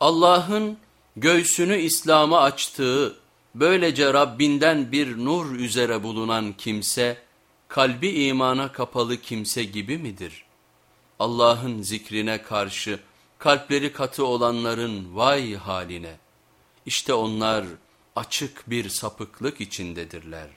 Allah'ın göğsünü İslam'a açtığı, böylece Rabbinden bir nur üzere bulunan kimse, kalbi imana kapalı kimse gibi midir? Allah'ın zikrine karşı kalpleri katı olanların vay haline. İşte onlar açık bir sapıklık içindedirler.